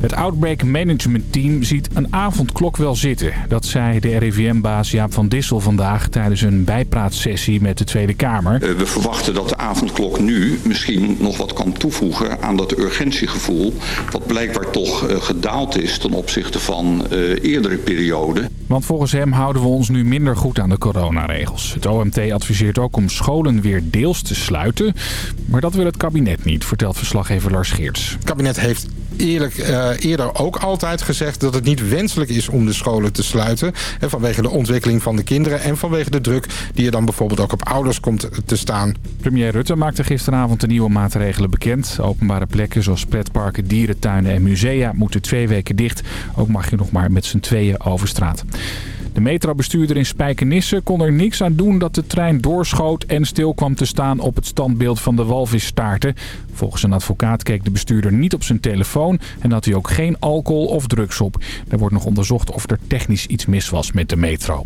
Het Outbreak Management Team ziet een avondklok wel zitten. Dat zei de RIVM-baas Jaap van Dissel vandaag tijdens een bijpraatsessie met de Tweede Kamer. Eh, we verwachten dat de avondklok nu misschien nog wat kan toevoegen aan dat urgentiegevoel. Wat blijkbaar toch eh, gedaald is ten opzichte van uh, eerdere perioden. Want volgens hem houden we ons nu minder goed aan de coronaregels. Het OMT adviseert ook om scholen weer deels te sluiten. Maar dat wil het kabinet niet, vertelt verslaggever Lars Geerts. Het kabinet heeft eerlijk, uh, eerder ook altijd gezegd dat het niet wenselijk is om de scholen te sluiten. En vanwege de ontwikkeling van de kinderen en vanwege de druk die er dan bijvoorbeeld ook op ouders komt te staan. Premier Rutte maakte gisteravond de nieuwe maatregelen bekend. Openbare plekken zoals pretparken, dierentuinen en musea moeten twee weken dicht. Ook mag je nog maar met z'n tweeën over straat. De metrobestuurder in Spijkenisse kon er niks aan doen dat de trein doorschoot en stil kwam te staan op het standbeeld van de walvisstaarten. Volgens een advocaat keek de bestuurder niet op zijn telefoon en had hij ook geen alcohol of drugs op. Er wordt nog onderzocht of er technisch iets mis was met de metro.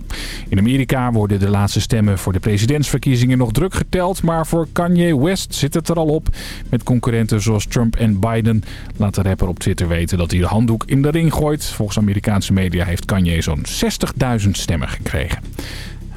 In Amerika worden de laatste stemmen voor de presidentsverkiezingen nog druk geteld, maar voor Kanye West zit het er al op. Met concurrenten zoals Trump en Biden laat de rapper op Twitter weten dat hij de handdoek in de ring gooit. Volgens Amerikaanse media heeft Kanye zo'n 60.000 stemmen gekregen.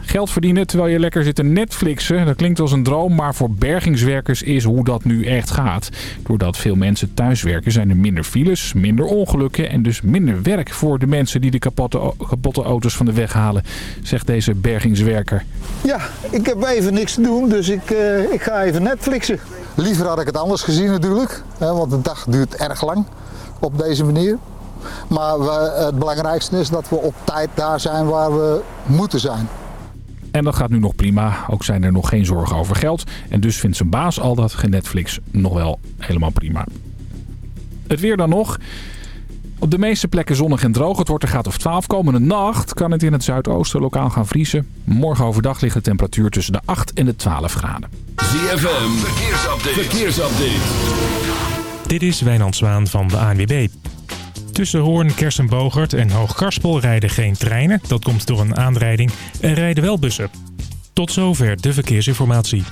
Geld verdienen terwijl je lekker zit te Netflixen. Dat klinkt als een droom, maar voor bergingswerkers is hoe dat nu echt gaat. Doordat veel mensen thuiswerken zijn er minder files, minder ongelukken... en dus minder werk voor de mensen die de kapotte, kapotte auto's van de weg halen... zegt deze bergingswerker. Ja, ik heb even niks te doen, dus ik, uh, ik ga even Netflixen. Liever had ik het anders gezien natuurlijk, hè, want de dag duurt erg lang op deze manier. Maar we, het belangrijkste is dat we op tijd daar zijn waar we moeten zijn. En dat gaat nu nog prima. Ook zijn er nog geen zorgen over geld. En dus vindt zijn baas al dat Netflix nog wel helemaal prima. Het weer dan nog. Op de meeste plekken zonnig en droog. Het wordt er gaat of 12. Komende nacht kan het in het zuidoosten lokaal gaan vriezen. Morgen overdag ligt de temperatuur tussen de 8 en de 12 graden. ZFM, verkeersupdate. verkeersupdate. Dit is Wijnand Zwaan van de ANWB. Tussen Hoorn, Kersenbogert en Hoogkarspel rijden geen treinen. Dat komt door een aanrijding. Er rijden wel bussen. Tot zover de verkeersinformatie.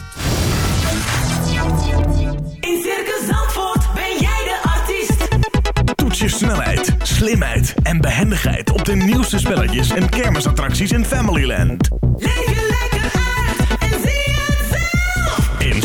In Circus Zandvoort ben jij de artiest. Toets je snelheid, slimheid en behendigheid op de nieuwste spelletjes en kermisattracties in Familyland. Leef je lekker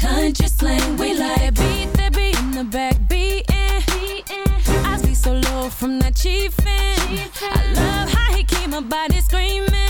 country slang. We like beat that beat in the back beating. I so low from that. I love how he keep my body screaming.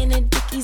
in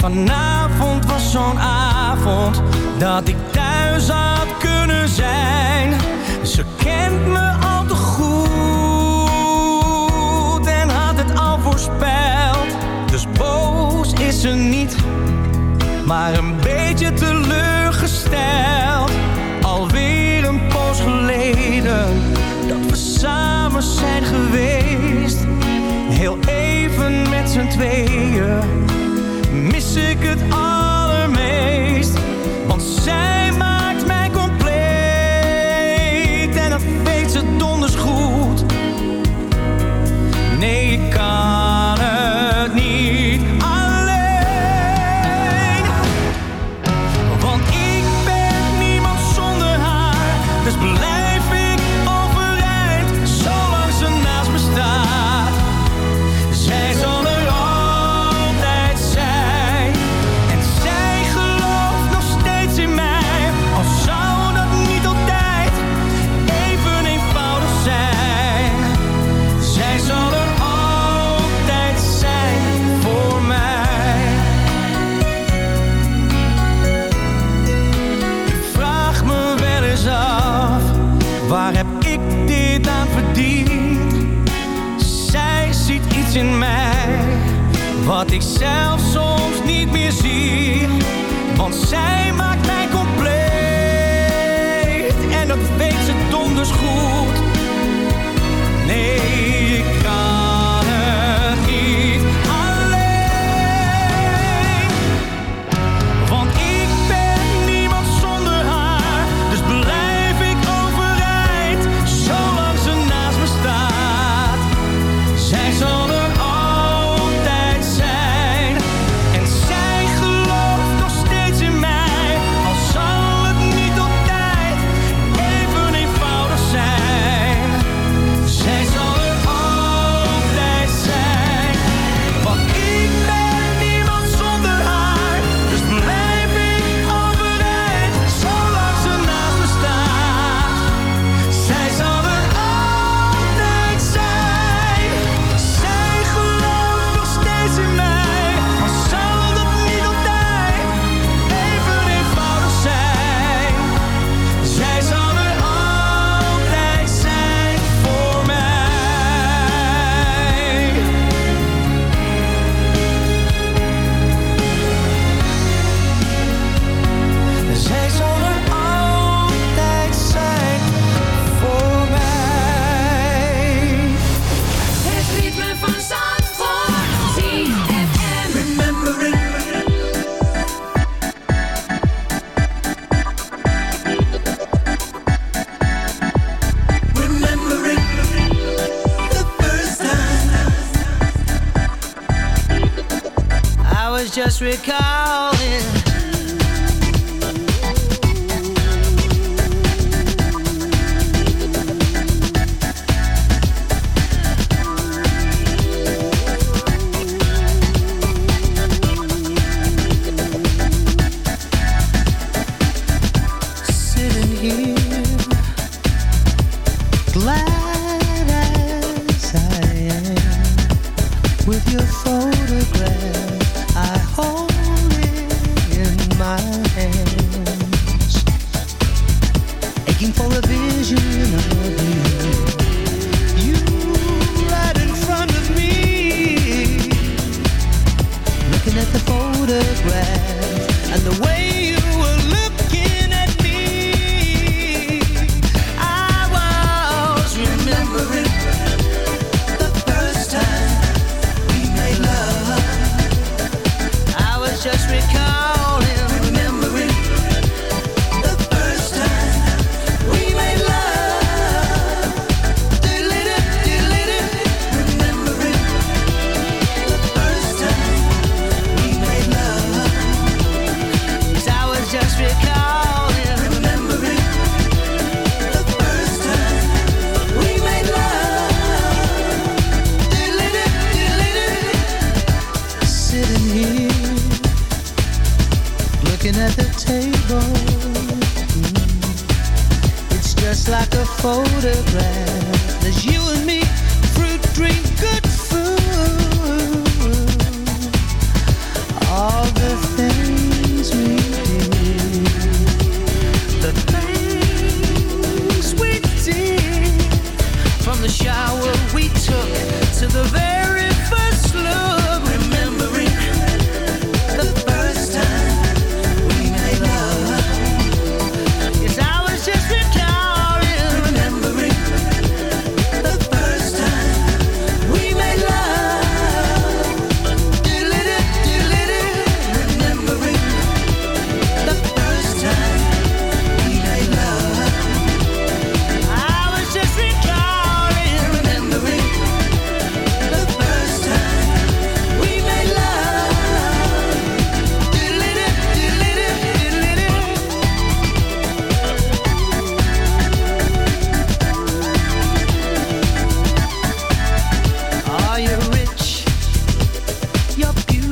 Vanavond was zo'n avond dat ik thuis had kunnen zijn. Ze kent me al te goed en had het al voorspeld. Dus boos is ze niet, maar een beetje teleurgesteld.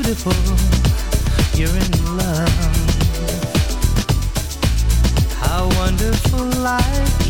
Beautiful. You're in love. How wonderful life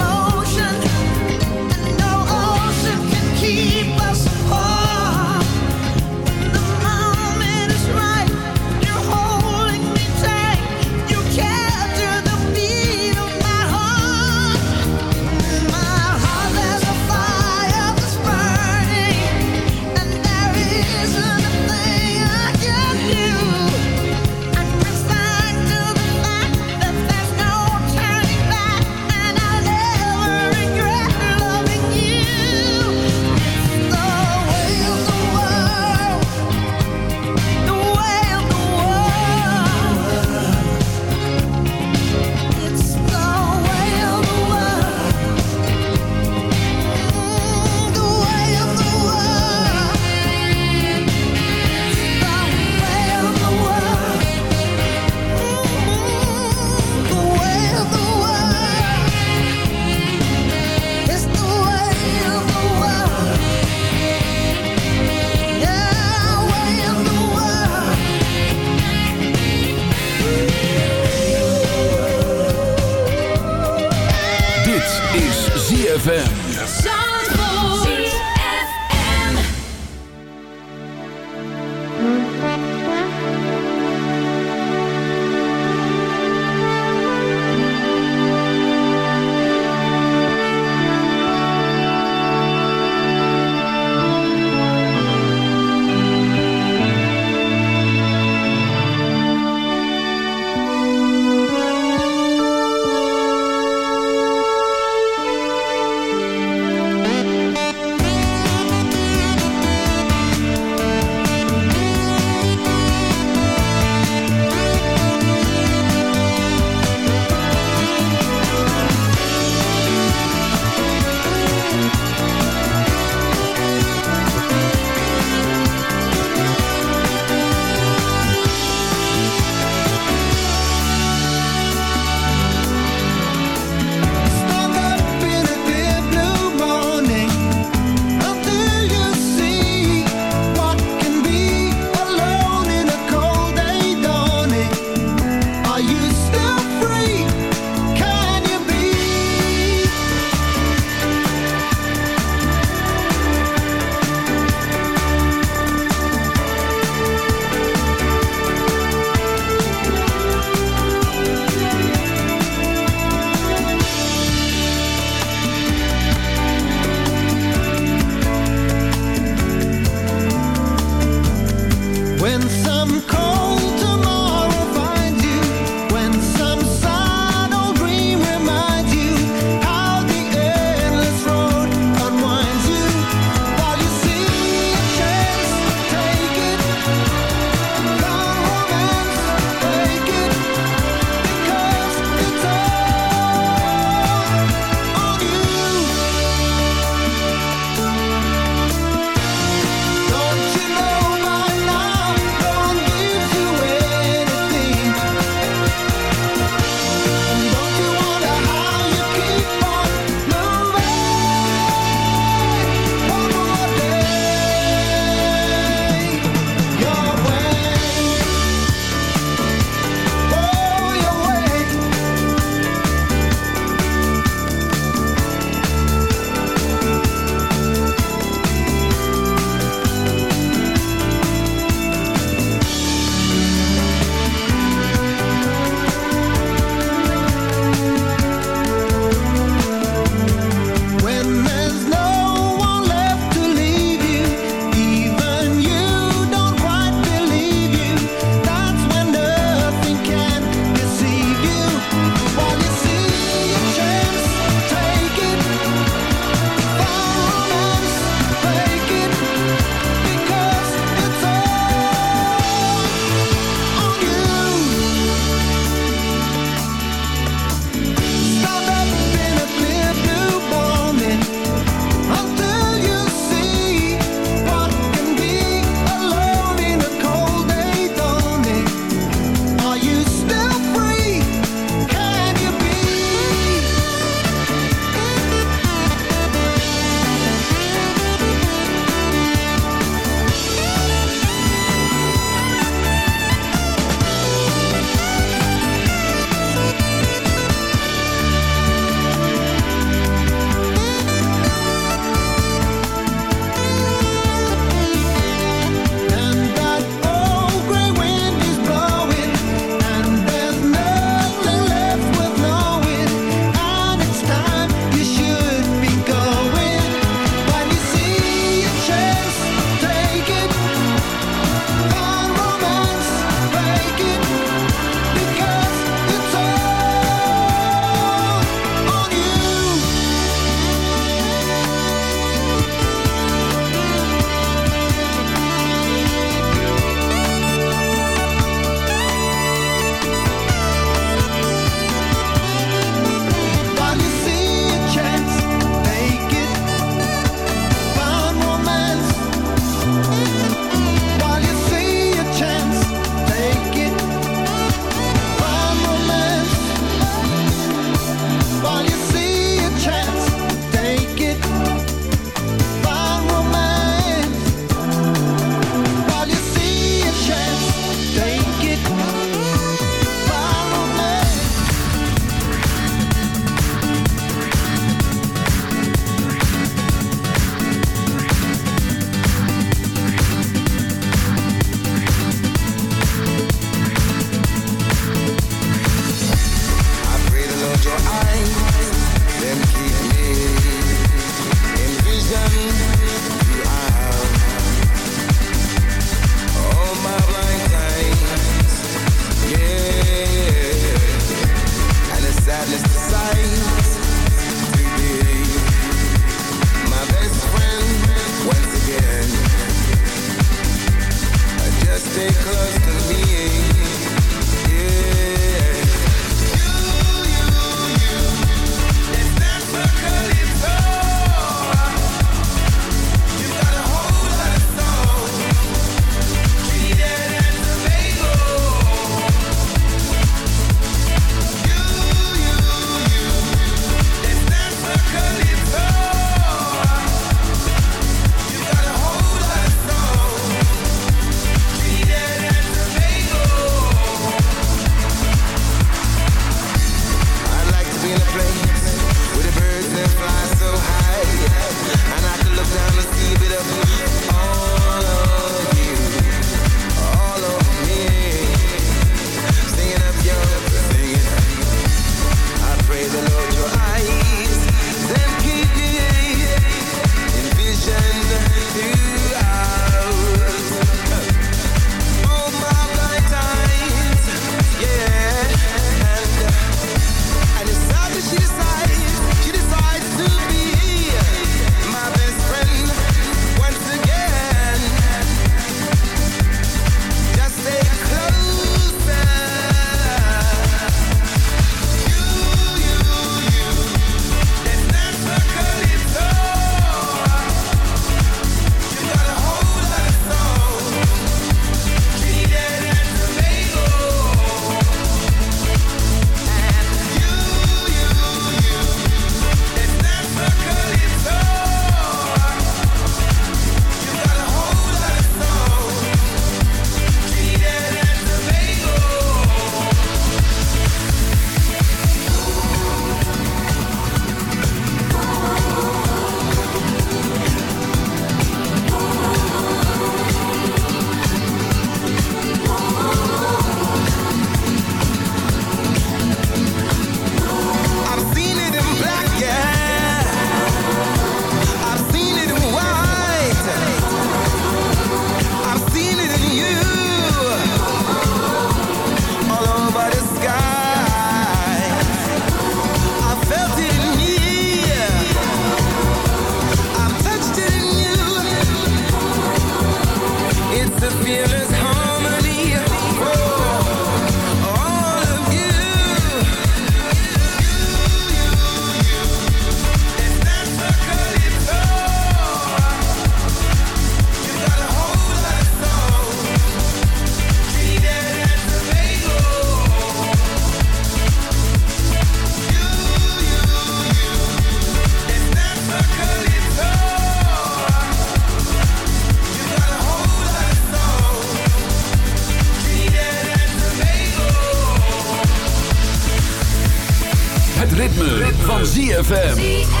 ZFM.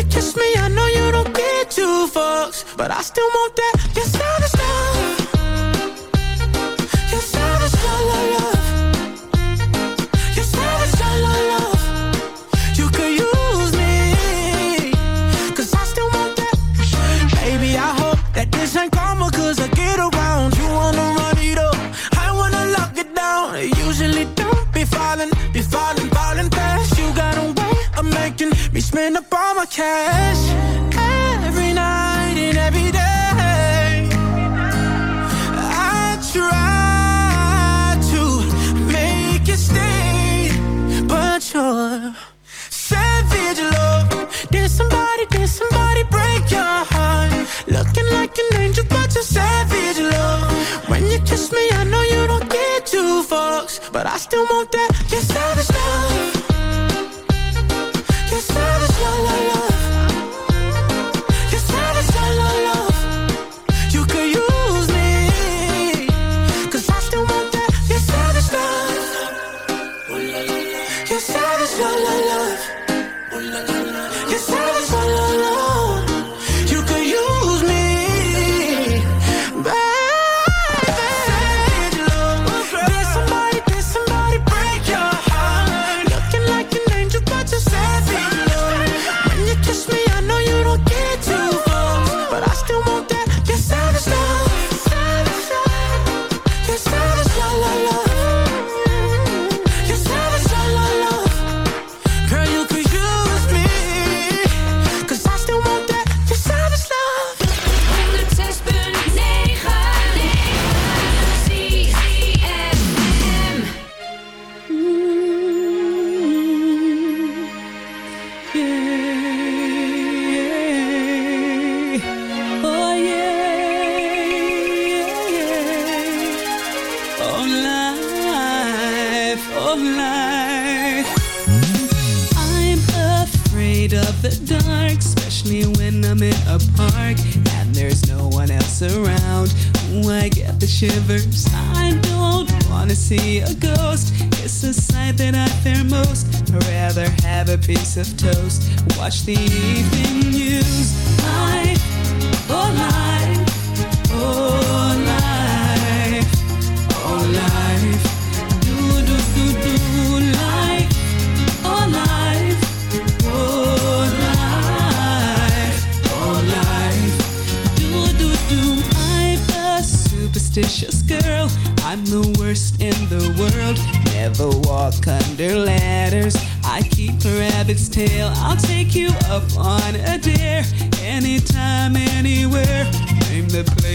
you kiss me, I know you don't get too fucks, but I still want your love.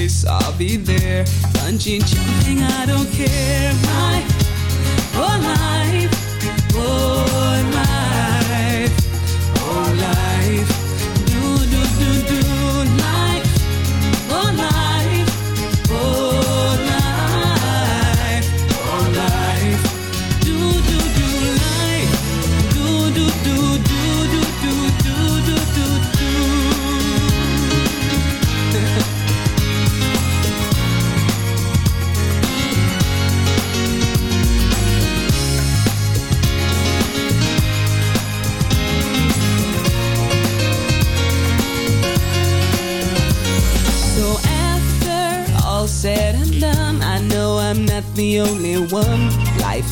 place, I'll be there. Bungee jumping, I don't care. My whole life, whoa.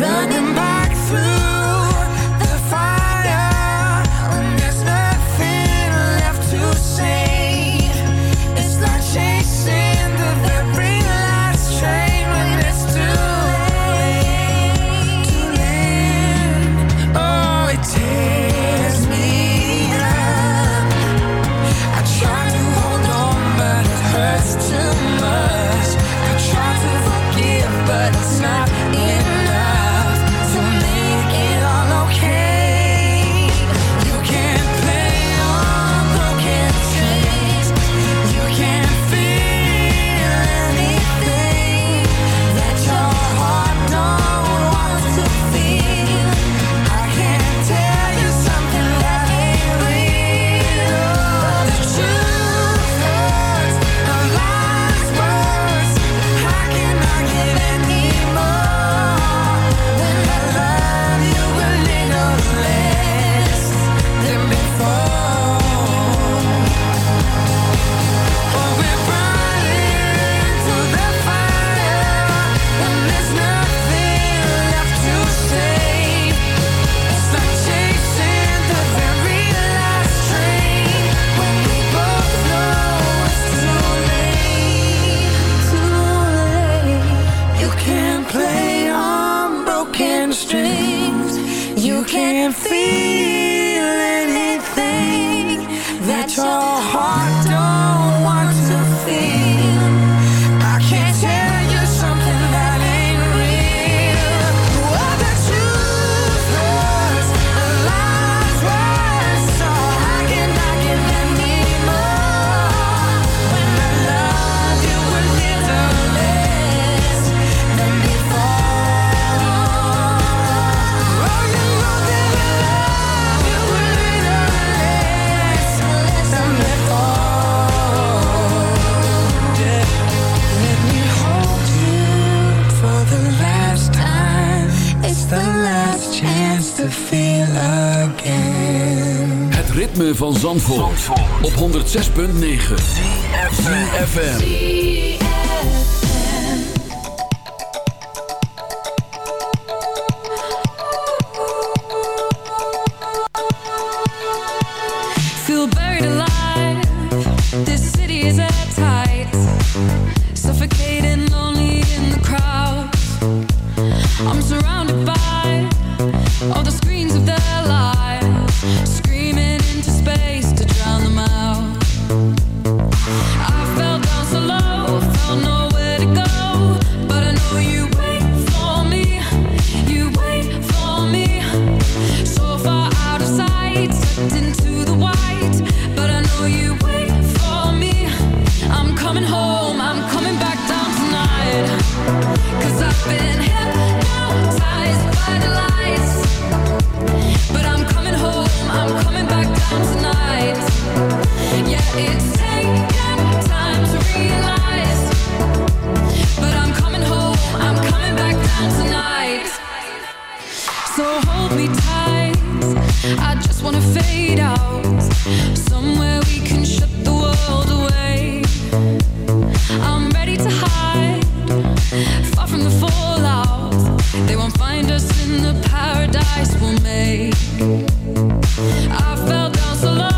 Running back through op 106.9 ZFM. find us in the paradise we'll make. I fell down so low.